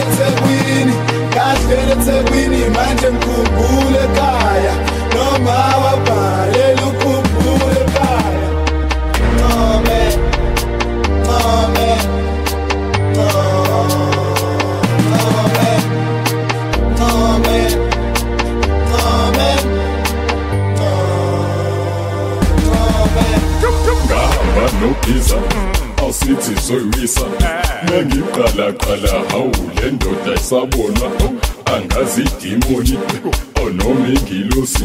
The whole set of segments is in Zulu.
eThekwini kahlele eThekwini manje ngikhumbule ekhaya noma wabhalela ukhumbule ekhaya Nome Nome Nome Nome Nome Nome Ngahamba nobiza awusithi soyiwisa nangiqalaqala hawu le ndoda isabonwa angazi idimoni onoma ingilosi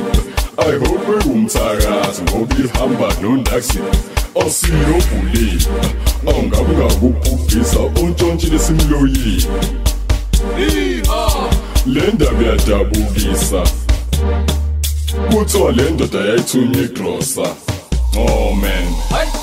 i hope umthakazi ngoba ihamba nondaksi osilobhulile ongabe ungakubhubhisa ontshontshile simloyile le ndaba iyadabukisa kuthiwa le ndoda yayithunywa igrosa oh man Hai.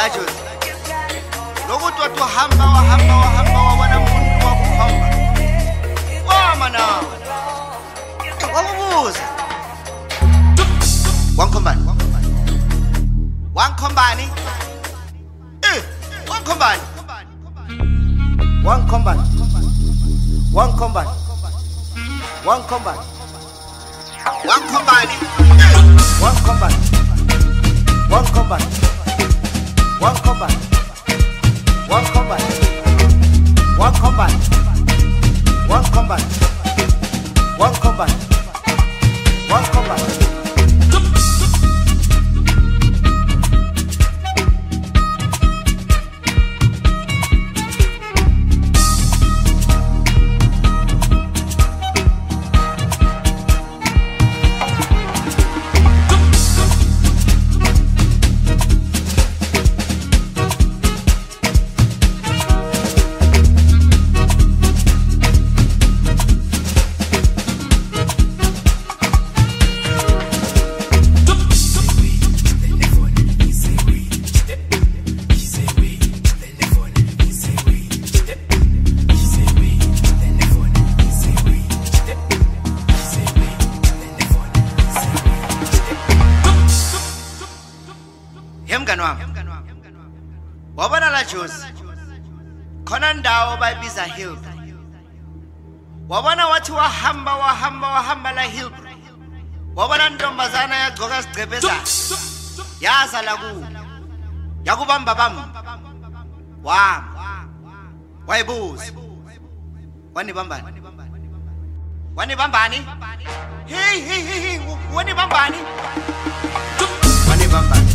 nachos nokuti watohamba wahamba wahamba wawana muntu wakuhamba wamana wakubuza wankhombani wankhombani eh, wankhombani wankhombani wankhombani wankhombani eh, wankhombani wankhombani wankhombani One combat. One combat. One combat. One combat. yazala kuwo yakubamba bamba wama wayibuza wanibambani wanibambani hey, hey, hey, wanibambani Bambani.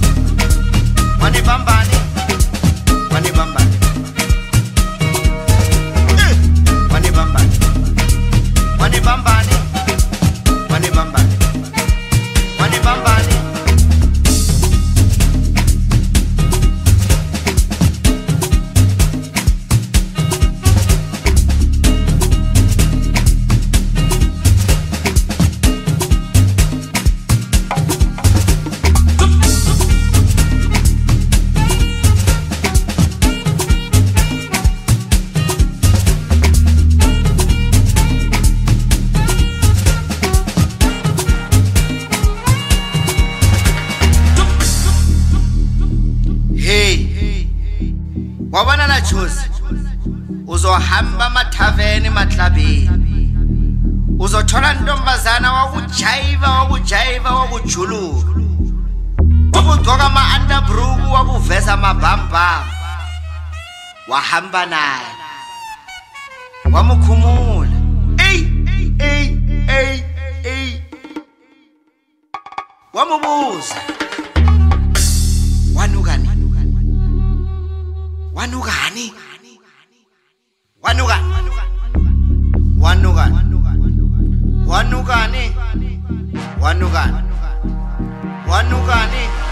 Wani bambani. Wani bambani. ujululu ubugcoka ama-underbrook wakuveza amabhambamu wahamba naye wamukhumula eyi eyi eyi eyi wamubuza wanukani wanukani wanukani wanukani wanukani wanukani wanukani One